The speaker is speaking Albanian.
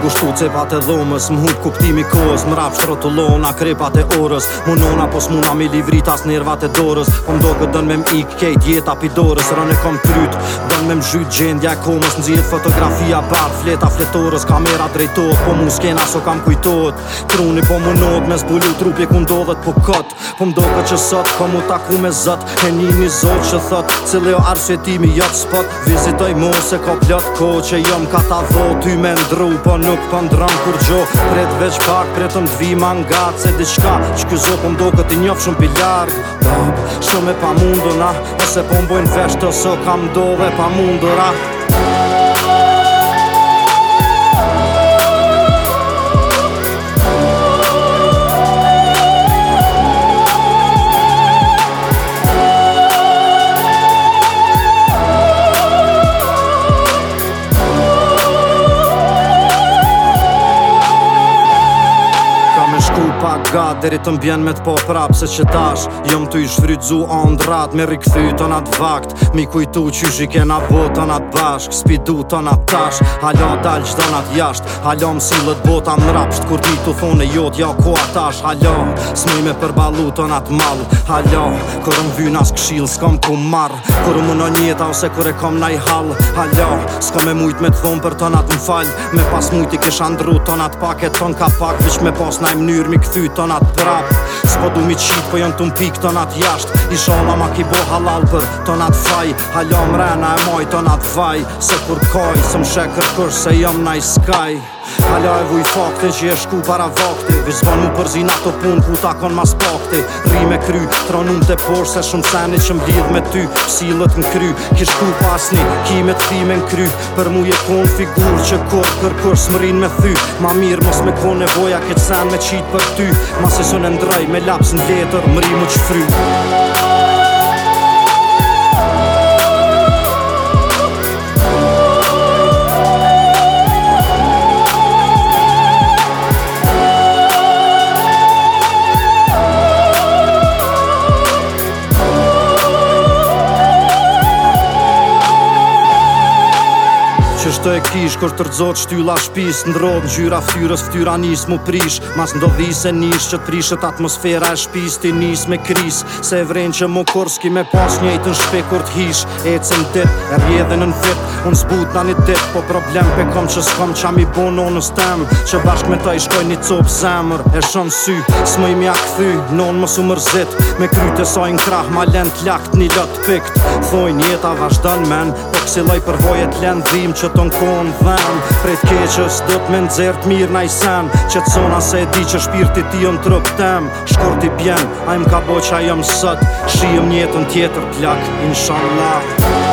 ngushtu cepat e dhomës Më hup kuptimi kohës, më rap shtrotullona krepat e orës Munona pos muna mi livrit as nervat e dorës Po mdo këtë dën me m'ik, kejt jeta pi dorës Rën e kom kryt, dën me m'gjyt gjendja e komës Nëzijet fotografia bar, fleta fletorës Kamera drejtot, po mu s'kena so kam kujtot Truni po munot, me zbulu trupje ku ndodhet po kët Po mdo këtë që sot, po mu taku me zët E një një zot që thot, cilë jo arsjetimi jot spot Vizitoj mu se ka plot ko që ka ta vot Ty me ndru, po n Nuk të ndram kur gjo Pret veç pak, pretëm dvi mdvima nga Se diçka që kjo zotëm do Këtë i njofë shumë pilarg Shumë e pa mundu na, Ose po mbojnë veshtë, oso kam do Dhe pa mundu a ah. Tu pa gat, deri të mbjen me t'po prap Se që dash, jom t'u i shfrydzu andrat Me rikthy të nat vakt Mi kujtu që i shiken abo të nat bashk Spi du të nat tash Halo dal qdo nat jasht Halo m'sillet bota m'rapsht Kur ti t'u thone jot, ja ku atash Halo, s'mi me përbalu të nat mall Halo, kër m'vy nas kshil S'kom ku mar Kër më në njeta ose kër e kom naj hall Halo, s'kom e mujt me t'thon për të nat Me pas mujt i kish andru të nat paket Ton ka pak, vish me pas naj mnyr mi këthy të nat drap S'po du mi qit po jën të mpi këtë jasht I shola ma ki bo halal për të faj Halom rena e moj të faj Se kur koj, se më shekër kërsh se na naj skaj Kala e vuj faktin që e shku para vakte Vizvan mu përzina të pun ku ta kon mas pakte Ri me kry, tronun të por se shumë seni që mblidh me ty Psilët në kry, kish ku pasni, ki me të fime në kry Për mu je kon figur që kur kër më smërin me thy Ma mirë mos me kon nevoja këtë sen me qit për ty Ma se së në ndrej me laps në letër, mëri më që fry Muzika Qështë e kish, kur të rëzot shtylla shpis Në rodë në gjyra ftyrës, ftyra nisë mu prish Mas ndo dhi se nish, që të atmosfera e shpis Ti nisë me kris, se vren që mu kur s'ki me pas njejt në shpe kur t'hish E cë në e rjedhe në në fit Unë s'but në një dit, po problem pe kom që s'kom qa mi bon o në stem Që bashk me ta i shkoj një cop zemër E shon sy, s'moj mi ak thy, non më su mërzit Me kryte saj krah, ma lent lakt një lot pikt Thojnë jeta vazhdan men, Si loj përvoj e t'len dhim që t'on konë dhem Prej t'keqës do t'me nxert mirë n'aj sen Që t'sona se e di që shpirti ti jom trup tem Shkur t'i bjen, ajm ka ka boqa jom sët Shijem njetën tjetër t'lak, inshallah tjetër inshallah